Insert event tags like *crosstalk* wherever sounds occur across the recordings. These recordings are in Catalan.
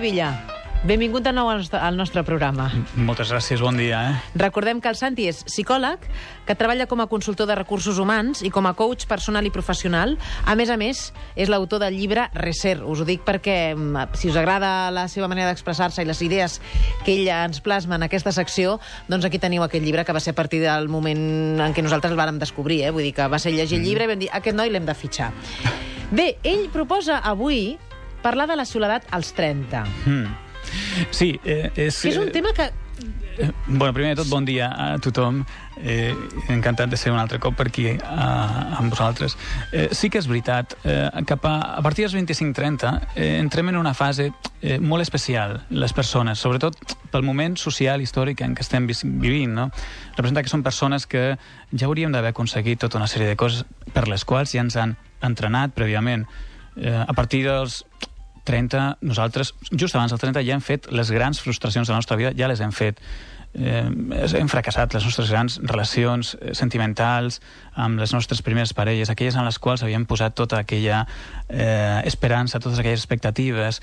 Villa, benvingut de nou al nostre, programa. Moltes gràcies, bon dia. Eh? Recordem que el Santi és psicòleg, que treballa com a consultor de recursos humans i com a coach personal i professional. A més a més, és l'autor del llibre Reser. Us ho dic perquè, mm, si us agrada la seva manera d'expressar-se i les idees que ella ens plasma en aquesta secció, doncs aquí teniu aquest llibre que va ser a partir del moment en què nosaltres el vàrem descobrir. Eh? Vull dir que va ser llegir el llibre i vam dir aquest noi l'hem de fitxar. Bé, ell proposa avui parlar de la soledat als 30. Mm. Sí, eh, és... Que és un tema que... Eh, bueno, primer de tot, bon dia a tothom. Eh, encantat de ser un altre cop per aquí eh, amb vosaltres. Eh, sí que és veritat, eh, cap a, a partir dels 25-30 eh, entrem en una fase eh, molt especial, les persones, sobretot pel moment social, històric en què estem vivint. No? Representa que són persones que ja hauríem d'haver aconseguit tota una sèrie de coses per les quals ja ens han entrenat prèviament. Eh, a partir dels 30, nosaltres, just abans del 30, ja hem fet les grans frustracions de la nostra vida, ja les hem fet. Eh, hem fracassat les nostres grans relacions eh, sentimentals amb les nostres primeres parelles, aquelles en les quals havíem posat tota aquella eh, esperança, totes aquelles expectatives.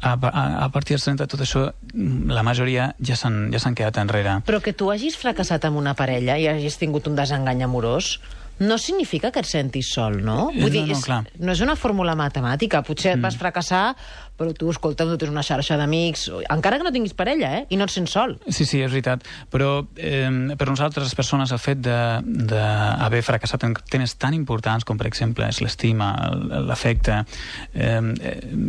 A, a, a partir dels 30, tot això, la majoria ja s'han ja quedat enrere. Però que tu hagis fracassat amb una parella i hagis tingut un desengany amorós, no significa que et sentis sol, no? Vull dir, no, no, clar. és, no és una fórmula matemàtica. Potser mm. et vas fracassar, però tu, escolta, tu tens una xarxa d'amics, encara que no tinguis parella, eh? I no et sents sol. Sí, sí, és veritat. Però eh, per nosaltres, les persones, el fet d'haver fracassat en temes tan importants com, per exemple, és l'estima, l'afecte, eh,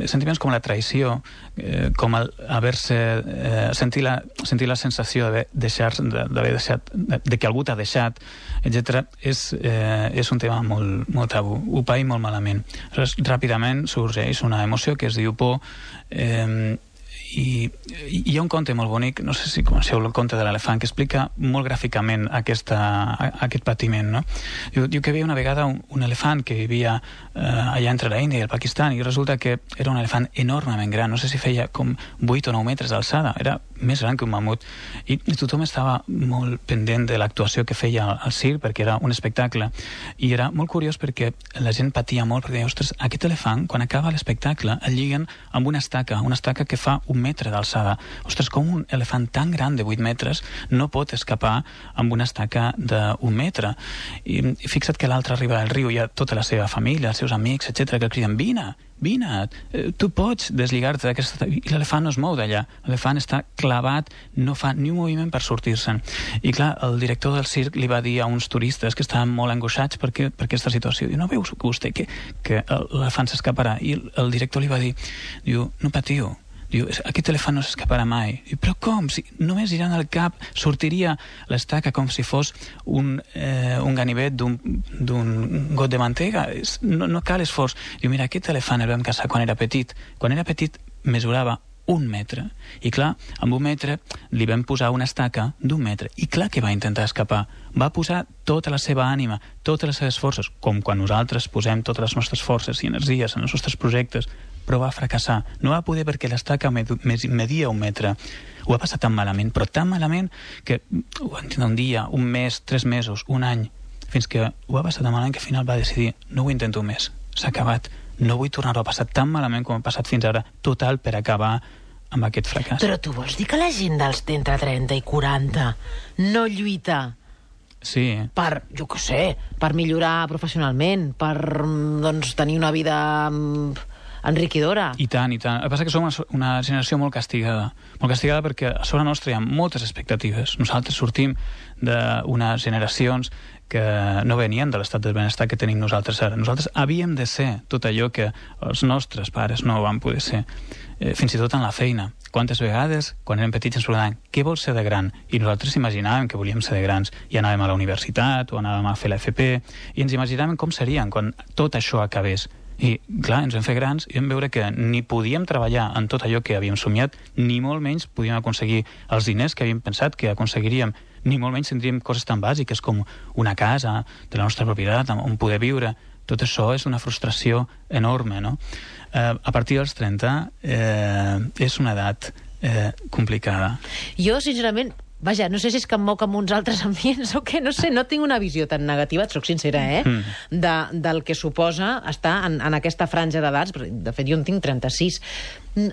sentiments com la traïció, eh, com haver-se... Eh, sentir, la, sentir la sensació d'haver deixat, d'haver deixat, de, de que algú t'ha deixat, etc. és, eh, és un tema molt, molt tabú. Ho paï molt malament. Aleshores, ràpidament sorgeix una emoció que es diu por eh, i, hi ha un conte molt bonic, no sé si coneixeu el conte de l'elefant, que explica molt gràficament aquesta, aquest patiment. No? Diu, diu que hi havia una vegada un, un elefant que vivia eh, allà entre la Índia i el Pakistan i resulta que era un elefant enormement gran, no sé si feia com 8 o 9 metres d'alçada, era més gran que un mamut i, tothom estava molt pendent de l'actuació que feia al, al circ perquè era un espectacle i era molt curiós perquè la gent patia molt perquè ostres, aquest elefant quan acaba l'espectacle el lliguen amb una estaca, una estaca que fa un metre d'alçada. Ostres, com un elefant tan gran de 8 metres no pot escapar amb una estaca d'un metre? I, fixa't que l'altre arriba al riu, hi ha tota la seva família, els seus amics, etc que criden, vine, vine, eh, tu pots deslligar-te d'aquesta... I l'elefant no es mou d'allà. L'elefant està clavat, no fa ni un moviment per sortir-se'n. I clar, el director del circ li va dir a uns turistes que estaven molt angoixats per, que, per aquesta situació. Diu, no veus que vostè que, que l'elefant s'escaparà? I el director li va dir, diu, no patiu, Diu, aquest elefant no s'escaparà mai. Diu, però com? Si només girant el cap sortiria l'estaca com si fos un, eh, un ganivet d'un got de mantega. No, no cal esforç. Diu, mira, aquest elefant el vam caçar quan era petit. Quan era petit mesurava un metre. I clar, amb un metre li vam posar una estaca d'un metre. I clar que va intentar escapar. Va posar tota la seva ànima, totes les seves forces, com quan nosaltres posem totes les nostres forces i energies en els nostres projectes però va fracassar. No va poder perquè l'estaca media un metre. Ho va passar tan malament, però tan malament que ho va entendre un dia, un mes, tres mesos, un any, fins que ho va passar tan malament que al final va decidir no ho intento més, s'ha acabat. No vull tornar-ho a passar tan malament com ha passat fins ara. Total, per acabar amb aquest fracàs. Però tu vols dir que la gent dels d'entre 30 i 40 no lluita Sí. Per, jo què sé, per millorar professionalment, per doncs, tenir una vida mm, enriquidora. I tant, i tant. El que passa que som una, generació molt castigada. Molt castigada perquè a sobre nostra hi ha moltes expectatives. Nosaltres sortim d'unes generacions que no venien de l'estat del benestar que tenim nosaltres ara. Nosaltres havíem de ser tot allò que els nostres pares no van poder ser, eh, fins i tot en la feina. Quantes vegades, quan érem petits, ens preguntaven què vols ser de gran? I nosaltres imaginàvem que volíem ser de grans i anàvem a la universitat o anàvem a fer l'FP i ens imaginàvem com serien quan tot això acabés. I, clar, ens vam fer grans i vam veure que ni podíem treballar en tot allò que havíem somiat, ni molt menys podíem aconseguir els diners que havíem pensat que aconseguiríem, ni molt menys tindríem coses tan bàsiques com una casa de la nostra propietat on poder viure. Tot això és una frustració enorme, no? Eh, a partir dels 30 eh, és una edat eh, complicada. Jo, sincerament, Vaja, no sé si és que em moc amb uns altres *laughs* ambients o què, no sé, no tinc una visió tan negativa, et soc sincera, eh? Mm. De, del que suposa estar en, en aquesta franja d'edats. De fet, jo en tinc 36.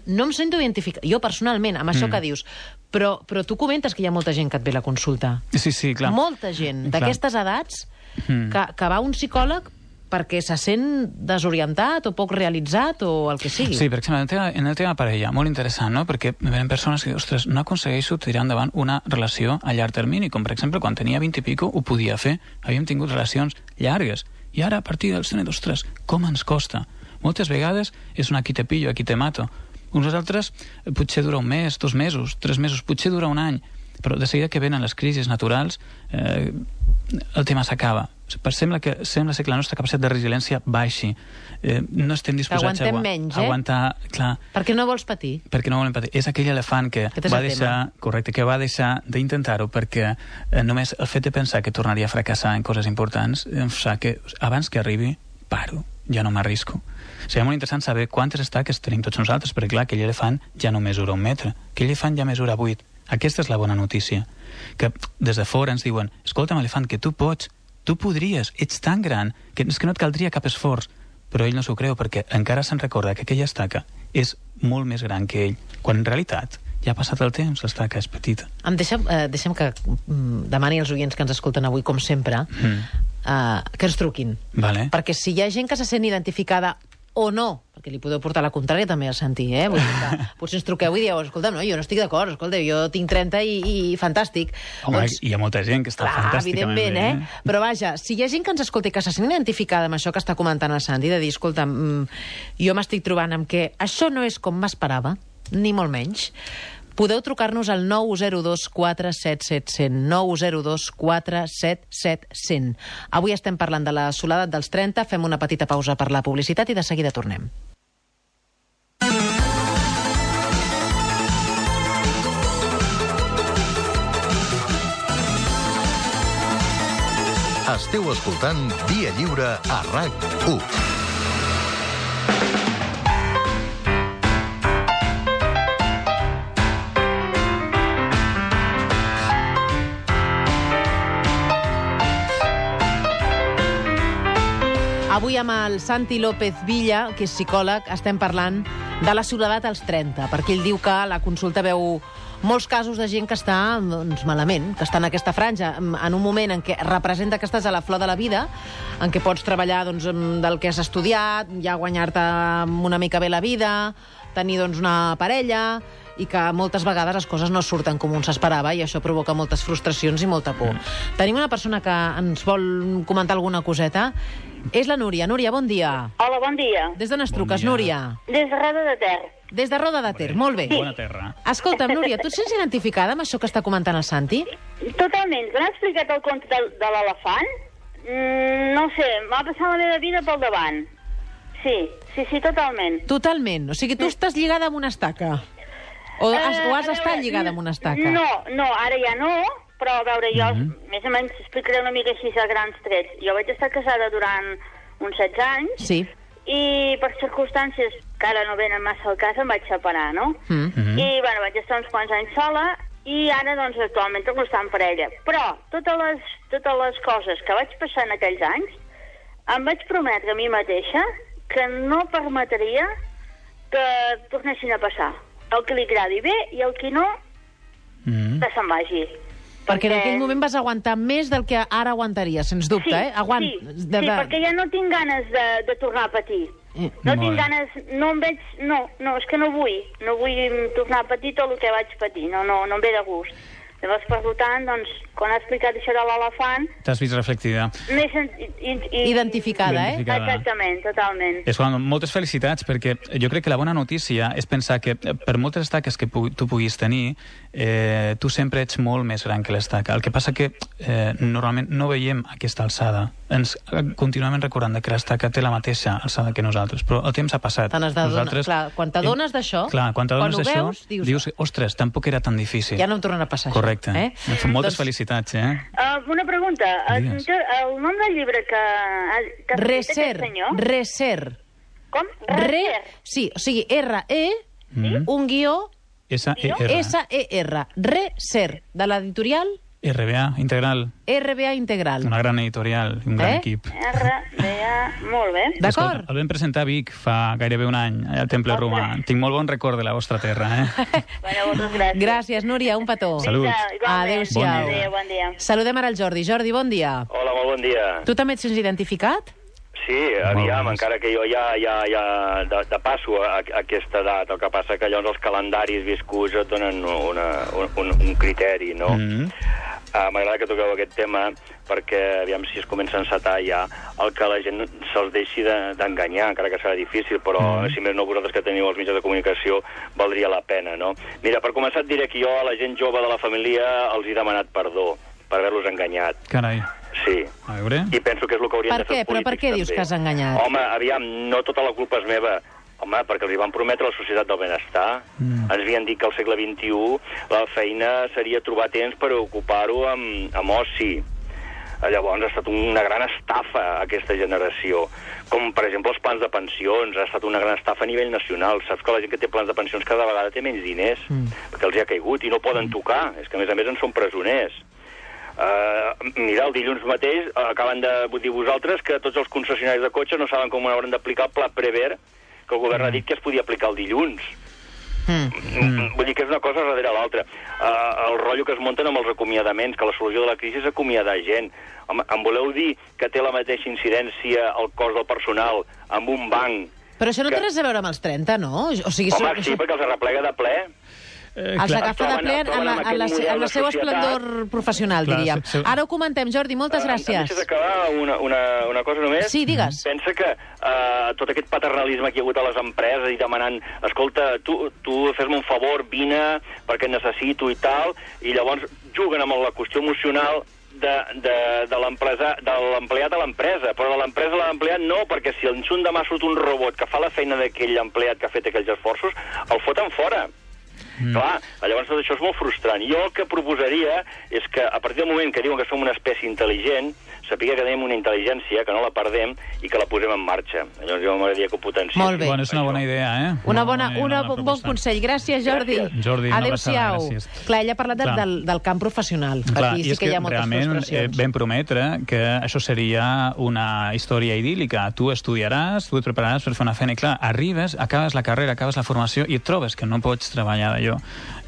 No em sento identificat, jo personalment, amb això mm. que dius, però, però tu comentes que hi ha molta gent que et ve la consulta. Sí, sí, clar. Molta gent d'aquestes edats mm. que, que va a un psicòleg perquè se sent desorientat o poc realitzat o el que sigui. Sí, per exemple, en el tema, en el tema parella, molt interessant, no? Perquè venen persones que, ostres, no aconsegueixo tirar endavant una relació a llarg termini, com per exemple quan tenia 20 i pico ho podia fer, havíem tingut relacions llargues, i ara a partir dels 30, ostres, com ens costa? Moltes vegades és un aquí te pillo, aquí te mato. Uns altres potser dura un mes, dos mesos, tres mesos, potser dura un any, però de seguida que venen les crisis naturals, eh, el tema s'acaba. Sembla que, sembla ser que la nostra capacitat de resiliència baixi. Eh, no estem disposats a, menys, eh? aguantar... Clar, perquè no vols patir. Perquè no volem patir. És aquell elefant que va deixar, tema. correcte, que va deixar d'intentar-ho perquè eh, només el fet de pensar que tornaria a fracassar en coses importants em fa que abans que arribi, paro, ja no m'arrisco. Seria molt interessant saber quantes estaques tenim tots nosaltres, perquè clar, aquell elefant ja no mesura un metre, aquell elefant ja mesura vuit. Aquesta és la bona notícia. Que des de fora ens diuen, escolta'm, elefant, que tu pots, tu podries, ets tan gran, que és que no et caldria cap esforç. Però ell no s'ho creu perquè encara se'n recorda que aquella estaca és molt més gran que ell, quan en realitat ja ha passat el temps, l'estaca és petita. Em deixem, eh, deixem que mm, demani als oients que ens escolten avui, com sempre, mm. eh, que ens truquin. Vale. Perquè si hi ha gent que se sent identificada o no, perquè li podeu portar la contrària també a sentir, eh? Vull dir que *laughs* potser ens truqueu i dieu, escolta, no, jo no estic d'acord, escolta, jo tinc 30 i, i fantàstic. Home, doncs, hi ha molta gent que està clar, fantàsticament evidentment, bé, eh? eh? Però vaja, si hi ha gent que ens escolta i que se sent identificada amb això que està comentant el Santi, de dir, escolta, mm, jo m'estic trobant amb que això no és com m'esperava, ni molt menys, podeu trucar-nos al 902 47700, 902 47700. Avui estem parlant de la soledat dels 30, fem una petita pausa per la publicitat i de seguida tornem. Esteu escoltant Via Lliure a RAC1. Avui amb el Santi López Villa, que és psicòleg, estem parlant de la soledat als 30, perquè ell diu que la consulta veu molts casos de gent que està doncs, malament, que està en aquesta franja, en un moment en què representa que estàs a la flor de la vida, en què pots treballar doncs, del que has estudiat, ja guanyar-te una mica bé la vida, tenir doncs, una parella, i que moltes vegades les coses no surten com un s'esperava i això provoca moltes frustracions i molta por. Mm. Tenim una persona que ens vol comentar alguna coseta. És la Núria. Núria, bon dia. Hola, bon dia. Des d'on es bon truques, dia. Núria? Des de Roda de Ter. Des de Roda de Ter, sí. molt bé. Bona terra. Escolta'm, Núria, tu et sents identificada amb això que està comentant el Santi? Totalment. M'ha explicat el conte de, de l'elefant? Mm, no sé, m'ha passat la meva vida pel davant. Sí, sí, sí, totalment. Totalment. O sigui, tu sí. estàs lligada amb una estaca. O has, o has estat lligada amb una estaca? No, no, ara ja no, però a veure, jo mm -hmm. més o menys explicaré una mica així a grans trets. Jo vaig estar casada durant uns 16 anys sí. i per circumstàncies que ara no venen massa al cas em vaig separar, no? Mm -hmm. I, bueno, vaig estar uns quants anys sola i ara, doncs, actualment torno a estar en parella. Però totes les, totes les coses que vaig passar en aquells anys em vaig prometre a mi mateixa que no permetria que tornessin a passar el que li agradi bé i el que no, mm. que se'n vagi. Perquè, perquè en aquell moment vas aguantar més del que ara aguantaria, sens dubte, sí, eh? Aguant... Sí, de, de... sí, perquè ja no tinc ganes de, de tornar a patir. Eh, no tinc ganes, no em veig... No, no, és que no vull. No vull tornar a patir tot el que vaig patir. No, no, no em ve de gust. Llavors, per tant, doncs, quan ha explicat això de l'elefant... T'has vist reflectida. M'he sentit... Identificada, eh? Exactament, totalment. És quan, moltes felicitats, perquè jo crec que la bona notícia és pensar que eh, per moltes estaques que pu tu puguis tenir, eh, tu sempre ets molt més gran que l'estaca. El que passa que eh, normalment no veiem aquesta alçada. Ens eh, continuem recordant que l'estaca té la mateixa alçada que nosaltres, però el temps ha passat. Te n'has Nosaltres... Clar, quan t'adones d'això, quan t'adones d'això, dius, dius, ostres, tampoc era tan difícil. Ja no em tornen a passar Correcte. Correcte. Eh? Moltes doncs... felicitats, eh? Uh, una pregunta. El, el nom del llibre que, que Reser, senyor... Reser. Com? Reser. Re, sí, o sigui, R-E, sí? un guió, S-E-R. S-E-R. Reser, de l'editorial RBA, integral. RBA Integral. Una gran editorial un gran Eh? equip. R, B, A... Molt bé. *laughs* D'acord? El vam presentar a Vic fa gairebé un any, al Temple Romà. Tinc molt bon record de la vostra terra, eh? *laughs* Bueno, moltes gràcies. Gràcies, Núria, un petó. Salut. Adéu-siau. Bon dia, bon dia. Saludem ara el Jordi. Jordi, bon dia. Hola, molt bon dia. Tu també et sents identificat? Sí, aviam, encara que jo ja, ja, ja de, de passo a, a aquesta edat, el que passa que llavors els calendaris viscuts et donen una, un, un, un criteri, no? Mm. Uh, M'agrada que toqueu aquest tema perquè, aviam si es comença a encetar ja el que la gent se'ls deixi de- d'enganyar, encara que serà difícil, però Mm. si més no vosaltres que teniu els mitjans de comunicació valdria la pena, no? Mira, per començar et diré que jo a la gent jove de la família els he demanat perdó per haver-los enganyat. Carai, Sí. a veure... I penso que és el que haurien Per de fer què? els Però per què dius també. que has enganyat? Home, aviam, no tota la culpa és meva. Home, perquè els van prometre la societat del benestar. Mm. Ens havien dit que al segle XXI la feina seria trobar temps per ocupar-ho amb, amb oci. Llavors ha estat una gran estafa aquesta generació. Com, per exemple, els plans de pensions. Ha estat una gran estafa a nivell nacional. Saps que la gent que té plans de pensions cada vegada té menys diners, mm. perquè els hi ha caigut i no poden tocar. És que, a més a més, en són presoners. Uh, mira, el dilluns mateix uh, acaben de dir vosaltres que tots els concessionaris de cotxes no saben com hauran d'aplicar el pla Prever que el govern ha dit que es podia aplicar el dilluns. Mm. Mm. Vull dir que és una cosa darrere l'altra. Uh, el rotllo que es munten amb els acomiadaments, que la solució de la crisi és acomiadar gent. Home, em voleu dir que té la mateixa incidència el cost del personal amb un banc? Però això no té Que- res a veure amb els 30, no? O sigui, Home, això- sí, perquè els arreplega de ple. Eh, Els clar, agafa de ple en, la, en, la, en la de seva societat. esplendor professional, Clar, diríem. se- se- Ara ho comentem, Jordi, moltes Eh, em gràcies. deixes acabar una, una, una cosa només? Sí, digues. Pensa que uh, tot aquest paternalisme que hi ha hagut a les empreses i demanant, escolta, tu, tu fes-me un favor, vine perquè et necessito i tal, i llavors juguen amb la qüestió emocional de, de, de l'empresa- de l'empleat a l'empresa, però de l'empresa a l'empleat no, perquè si en un demà surt un robot que fa la feina d'aquell empleat que ha fet aquells esforços, el foten fora. Mm. Clar, llavors tot això és molt frustrant. Jo el que proposaria és que a partir del moment que diuen que som una espècie intel·ligent, sapiguem que tenim una intel·ligència, que no la perdem i que la posem en marxa. Llavors jo m'agradaria que ho potenciés. Molt bé. Bueno, és una bona idea, eh? Una bona, una, bona un bon consell. Gràcies, Jordi. Gràcies. Jordi, una Adéu-siau. gràcies. Clar, ella ha parlat del, Clar. del, del camp professional. Clar, Aquí sí és que hi ha moltes realment eh, frustracions. vam prometre que això seria una història idíl·lica. Tu estudiaràs, tu et prepararàs per fer una feina i clar, arribes, acabes la carrera, acabes la formació i et trobes que no pots treballar d'allò.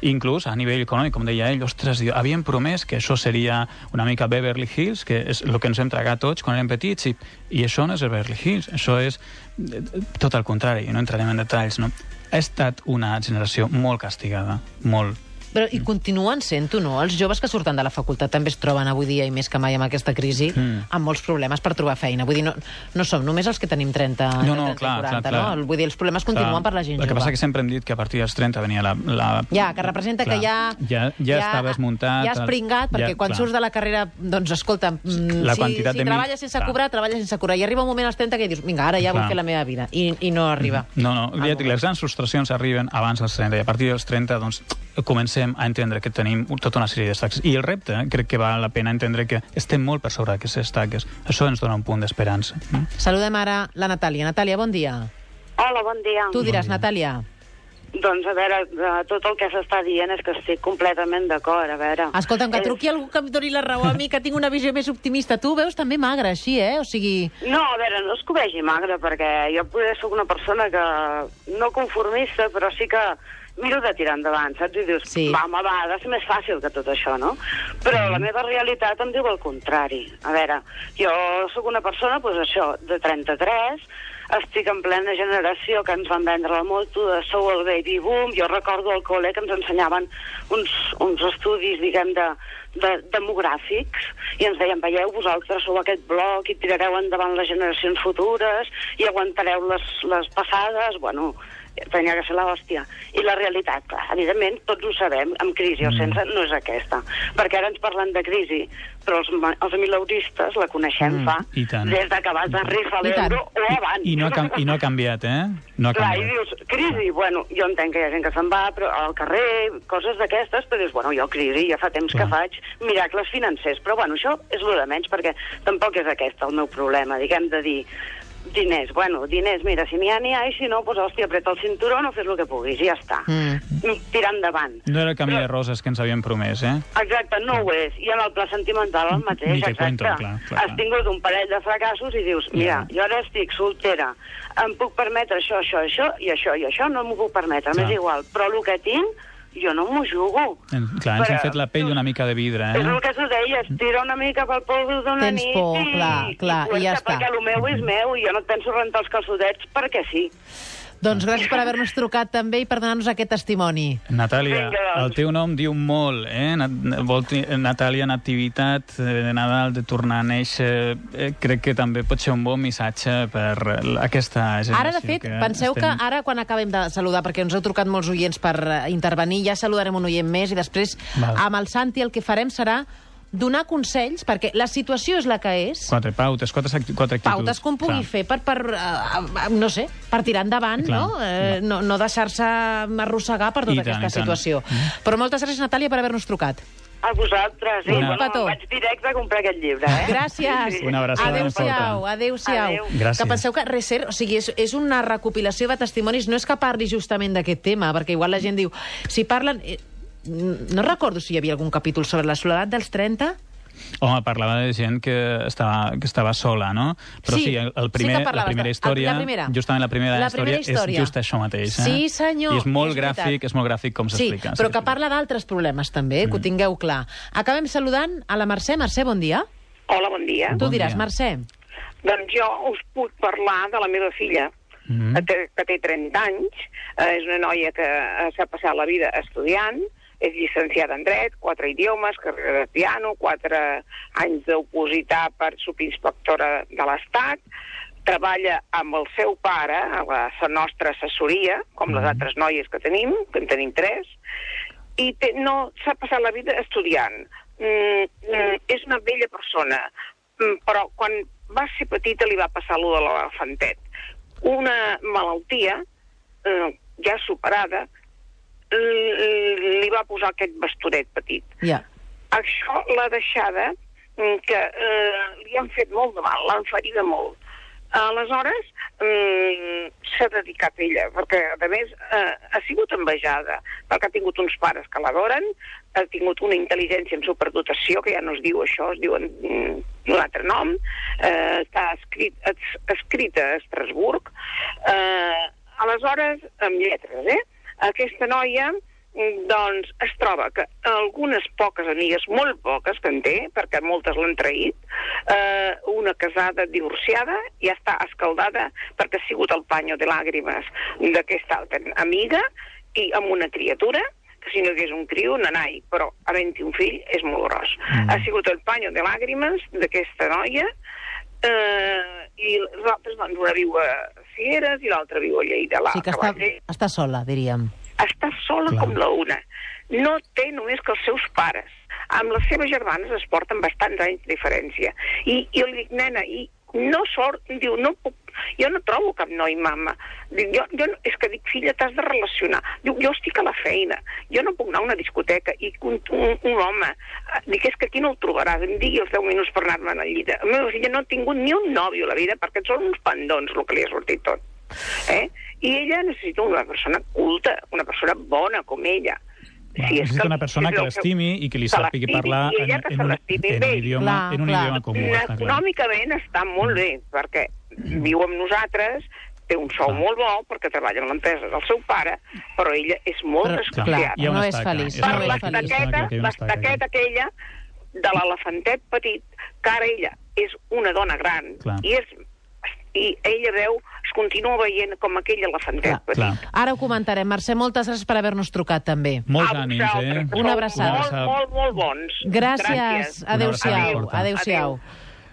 Inclús a nivell econòmic, com deia ell, ostres, diu, havíem promès que això seria una mica Beverly Hills, que és el que ens hem tragat tots quan érem petits, i, i això no és Beverly Hills, això és eh, tot el contrari, no entrarem en detalls, no? Ha estat una generació molt castigada, molt. Però i continuen sent-ho, no? Els joves que surten de la facultat també es troben avui dia, i més que mai amb aquesta crisi, Mm. amb molts problemes per trobar feina. Vull dir, no, no som només els que tenim 30, No, no, 30 clar, i 40, clar, clar. no? Vull dir, els problemes continuen Clar, per la gent El que jove. passa que sempre hem dit que a partir dels 30 venia la... la Ja, que representa clar, que ja... Ja, ja, estaves muntat... Ja has pringat, perquè quan clar. surts de la carrera, doncs, escolta, mm, La si, si de mil- treballes sense clar. cobrar, treballes sense cobrar. I arriba un moment als 30 que dius, vinga, ara ja vull Clar. fer la meva vida. I, i no arriba. No, no, Ah, ja les grans frustracions arriben abans dels 30 i a partir dels 30 doncs, comencem a entendre que tenim tota una sèrie d'estaques. I el repte, eh, crec que val la pena entendre que estem molt per sobre d'aquestes estaques. Això ens dona un punt d'esperança. Mm? Saludem ara la Natàlia. Natàlia, bon dia. Hola, bon dia. Tu diràs, Natàlia. Doncs, a veure, eh, tot el que s'està dient és que estic completament d'acord, a veure... Escolta'm, que És- truqui algú que em doni la raó a mi, que tinc una visió més optimista. Tu ho veus també magre, així, eh? O sigui... No, a veure, no és que ho vegi magre, perquè jo poder sóc una persona que no conformista, però sí que miro de tirar endavant, saps? I dius, Sí. va, home, va, ha de ser més fàcil que tot això, no? Però la meva realitat em diu el contrari. A veure, jo sóc una persona, doncs això, de 33, estic en plena generació que ens van vendre la moto de sou el baby boom. Jo recordo al col·le que ens ensenyaven uns, uns estudis, diguem, de, de, demogràfics i ens deien, veieu, vosaltres sou aquest bloc i tirareu endavant les generacions futures i aguantareu les, les passades. Bueno, tenia que ser l'hòstia. I la realitat, clar, evidentment, tots ho sabem, amb crisi o sense, no és aquesta. Perquè ara ens parlen de crisi, però els, els mileuristes la coneixem Mm, fa i tant. des de que vas arribar a I l'euro o abans. I, no ha, I no ha canviat, eh? No ha Clar, i canviat. dius, crisi, bueno, jo entenc que hi ha gent que se'n va però al carrer, coses d'aquestes, però dius, bueno, jo crisi, ja fa temps Clar. que faig miracles financers, però bueno, això és el de menys, perquè tampoc és aquest el meu problema, diguem de dir, diners. Bueno, diners, mira, si n'hi ha, n'hi ha, i si no, doncs, hòstia, apreta el cinturó, no fes el que puguis, ja està. Mm. Tirar endavant. No era el camí de roses que ens havien promès, eh? Exacte, no ho és. I en el pla sentimental el mateix, Ni exacte. cuento, clar, clar, clar. Has tingut un parell de fracassos i dius, mira, jo ara estic soltera, em puc permetre això, això, això, i això, i això no m'ho puc permetre, m'és igual. Però el que tinc, jo no m'ho jugo. En, clar, ens Però- hem fet la pell una mica de vidre, És el eh? que tu deies, tira una mica pel polvo d'una Tens nit por, i, clar, clar, i ja cuenta, està. Perquè el meu és meu i jo no et penso rentar els calçotets perquè sí. Doncs gràcies per haver-nos trucat també i per donar-nos aquest testimoni. Natàlia, Vinga, doncs. el teu nom diu molt, eh? Nat- Vol Natàlia, nativitat, eh, de Nadal, de tornar a néixer, eh, crec que també pot ser un bon missatge per eh, aquesta generació. Ara, de fet, que penseu que estem... ara, quan acabem de saludar, perquè ens heu trucat molts oients per eh, intervenir, ja saludarem un oient més i després, Val. amb el Santi, el que farem serà donar consells, perquè la situació és la que és, Quatre pautes, quatre, quatre actituds. pautes un pugui clar. fer per, per uh, no sé, per tirar endavant, Clar, no? Eh, no? No deixar-se arrossegar per tota I tant, aquesta tant. situació. Mm. Però moltes gràcies, Natàlia, per haver-nos trucat. A vosaltres, Una- bueno, Petó. vaig directe a comprar aquest llibre, eh? Gràcies. Una abraçada Adéu-siau, adéu-siau. Adéu. Gràcies. Que penseu que Reser, o sigui, és, és una recopilació de testimonis, no és que parli justament d'aquest tema, perquè igual la gent diu, si parlen... No recordo si hi havia algun capítol sobre la soledat dels 30. Home, parlava de gent que estava, que estava sola, no? Però sí, el, el primer, sí que la primera de- història, la primera. justament la primera, La història, primera història. és just això mateix. Eh? Sí, senyor, I és molt és veritat. gràfic, és molt gràfic com Sí, s'explica. però que s'explica. parla d'altres problemes també, eh, que ho tingueu clar. Acabem saludant a la Mercè. Mercè, bon dia. Hola, bon dia. Bon tu diràs, dia. Mercè. Doncs jo us puc parlar de la meva filla, Mhm. que, té, que té 30 anys. Eh, és una noia que eh, s'ha passat la vida estudiant, és llicenciada en dret, quatre idiomes, carrera de piano, quatre anys d'opositar per subinspectora de l'Estat, treballa amb el seu pare a la nostra assessoria, com les altres noies que tenim, que en tenim tres, i té, no s'ha passat la vida estudiant. Mm, mm, és una bella persona, mm, però quan va ser petita li va passar allò de l'elefantet. Una malaltia eh, ja superada l- li va posar aquest bastonet petit. Ja. Això l'ha deixada mm, que eh, li han fet molt de mal, l'han ferida molt. Aleshores, mm, s'ha dedicat a ella, perquè, a més, eh, ha sigut envejada, perquè ha tingut uns pares que l'adoren, ha tingut una intel·ligència en superdotació, que ja no es diu això, es diu en, mm, un altre nom, eh, està escrit, es, escrita a Estrasburg. Eh, aleshores, amb lletres, eh? Aquesta noia mm, doncs es troba que algunes poques amigues, molt poques que en té, perquè moltes l'han traït, eh, una casada divorciada ja està escaldada perquè ha sigut el panyo de làgrimes d'aquesta altra amiga i amb una criatura que si no hagués un criu, nanai, però havent-hi un fill és molt gros. Mm. Ha sigut el panyo de làgrimes d'aquesta noia eh, i les altres, doncs, una viu a Figueres i l'altra viu a Lleida. La, Sí que està, està sola, diríem. està sola Clar. com la una. No té només que els seus pares. Amb les seves germanes es porten bastants anys de diferència. I, i jo li dic, nena, i no sort, diu, no puc, jo no trobo cap noi mama. Dic, jo, jo, és que dic, filla, t'has de relacionar. Diu, jo estic a la feina, jo no puc anar a una discoteca i un, un, un home, eh, dic, és que aquí no el trobaràs, em digui els 10 minuts per anar-me'n al llit. La meva filla no ha tingut ni un nòvio a la vida perquè són uns pendons el que li ha sortit tot. Eh? I ella necessita una persona culta, una persona bona com ella. Clar, és necessita que- una persona és que l'estimi i que li sàpigui parlar en, que en, un, en, bé. un idioma, Clar, en un clar. idioma comú. Està clar. Econòmicament està molt bé, perquè viu amb nosaltres, té un sou Clar. molt bo, perquè treballa en l'empresa del seu pare, però ella és molt Però, desconfiada. no és feliç, és no per clar l'estaqueta, l'estaqueta aquella de l'elefantet petit, que ara ella és una dona gran Clar. i és i ella veu, continua veient com aquell elefantet Clar, clar. Ara ho comentarem. Mercè, moltes gràcies per haver-nos trucat, també. Molts A ànims, eh? Una abraçada. Molt, molt, molt bons. Gràcies. Una Adéu-siau. Adéu-siau.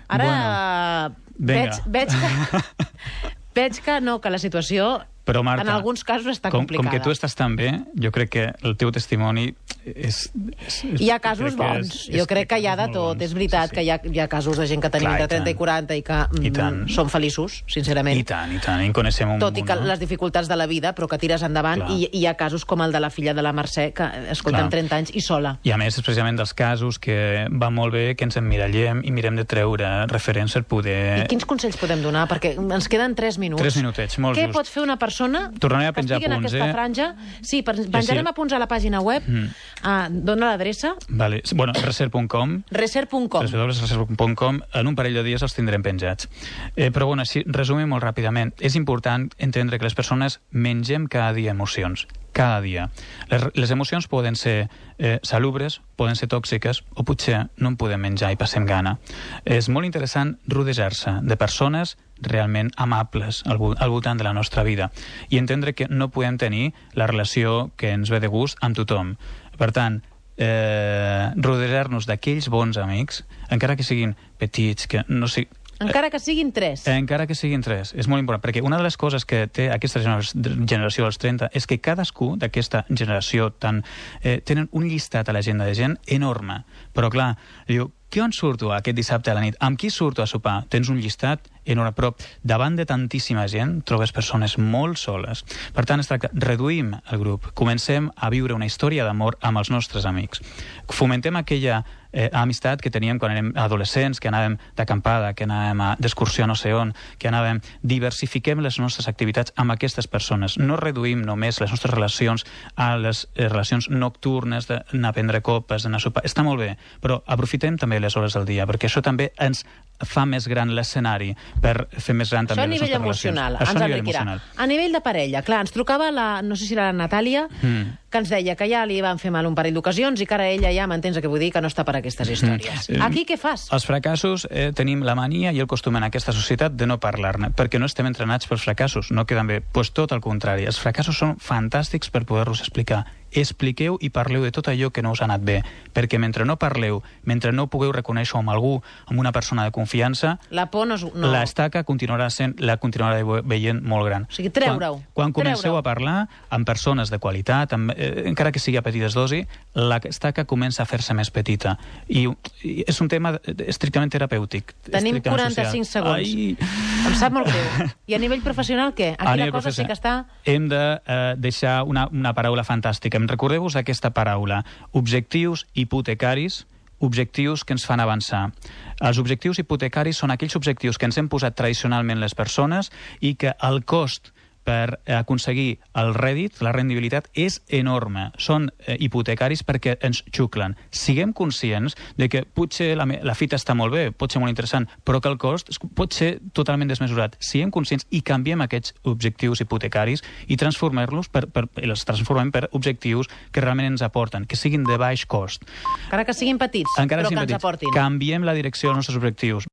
Ara Bueno, veig, veig, que, *laughs* veig que no, que la situació Però, Marta, en alguns casos està com, complicada. Com que tu estàs tan bé, jo crec que el teu testimoni és... és, és Hi ha casos que bons. és- jo és- crec que hi ha de tot. bons. És veritat Sí, sí. que hi ha, hi ha casos de gent que tenim Clar, i entre 30 i tant. 40 i que I mm, tant. són feliços, sincerament. I tant, i tant, i en coneixem un tot i que no? les dificultats de la vida, però que tires endavant, Clar. i, i hi ha casos com el de la filla de la Mercè, que, escolta, Clar. amb 30 anys i sola. I a més, és precisament dels casos que va molt bé que ens emmirallem i mirem de treure referents per poder... I quins consells podem donar? Perquè ens queden 3 minuts. Tres minutets, molt Què just. pot fer una persona Tornaré a que penjar estigui en punts, aquesta eh? franja? Sí, penjarem sí. a punts a la pàgina web. Mm. Uh, dona l'adreça. Vale. Bueno, reser.com reser.com. en un parell de dies els tindrem penjats. Eh, però bueno, així, resumim molt ràpidament. És important entendre que les persones mengem cada dia emocions. Cada dia. Les, les emocions poden ser eh, salubres, poden ser tòxiques, o potser no en podem menjar i passem gana. És molt interessant rodejar-se de persones realment amables al, al voltant de la nostra vida i entendre que no podem tenir la relació que ens ve de gust amb tothom. Per tant, eh, rodejar-nos d'aquells bons amics, encara que siguin petits, que no sé, Encara que siguin 3. Eh, encara que siguin tres, és molt important, perquè una de les coses que té aquesta gener- generació dels 30 és que cadascú d'aquesta generació tan, eh, tenen un llistat a l'agenda de gent enorme. Però, clar, diu, què on surto aquest dissabte a la nit? Amb qui surto a sopar? Tens un llistat enorme, però davant de tantíssima gent trobes persones molt soles. Per tant, es tracta, reduïm el grup, comencem a viure una història d'amor amb els nostres amics. Fomentem aquella eh, amistat que teníem quan érem adolescents, que anàvem d'acampada, que anàvem d'excursió no sé on, que anàvem... Diversifiquem les nostres activitats amb aquestes persones. No reduïm només les nostres relacions a les eh, relacions nocturnes d'anar a prendre copes, d'anar a sopar. Està molt bé, però aprofitem també les hores del dia, perquè això també ens fa més gran l'escenari per fer més gran Això també a les nivell emocional, ens Això a nivell enriquirà. A nivell de parella, clar, ens trucava la, no sé si era la Natàlia, Mm. que ens deia que ja li van fer mal un parell d'ocasions i que ara ella ja m'entens que vull dir, que no està per aquestes històries. Mm. Aquí què fas? Els fracassos eh, tenim la mania i el costum en aquesta societat de no parlar-ne, perquè no estem entrenats pels fracassos, no queden bé. Pues tot el contrari, els fracassos són fantàstics per poder-los explicar. Expliqueu i parleu de tot allò que no us ha anat bé, perquè mentre no parleu, mentre no pugueu reconèixer amb algú, amb una persona de confiança, La por no... no. l'estaca continuarà sent, la continuarà ve- veient molt gran. O sigui, treure-ho. Quan, quan comenceu a parlar amb persones de qualitat, amb, eh, encara que sigui a petites dosi, l'estaca comença a fer-se més petita. I, I és un tema estrictament terapèutic. Tenim estrictament 45 social. segons. Ai. Em sap molt greu. I a nivell professional, què? Aquí A la cosa sí que està... Hem de eh, deixar una, una paraula fantàstica. Recordeu-vos aquesta paraula. Objectius hipotecaris objectius que ens fan avançar. Els objectius hipotecaris són aquells objectius que ens hem posat tradicionalment les persones i que el cost per aconseguir el rèdit, la rendibilitat, és enorme. Són eh, hipotecaris perquè ens xuclen. Siguem conscients de que potser la, la fita està molt bé, pot ser molt interessant, però que el cost pot ser totalment desmesurat. Siguem conscients i canviem aquests objectius hipotecaris i transformar-los per, per, i els transformem per objectius que realment ens aporten, que siguin de baix cost. Encara que siguin petits, Encara però siguin que ens petits. aportin. Canviem la direcció dels nostres objectius.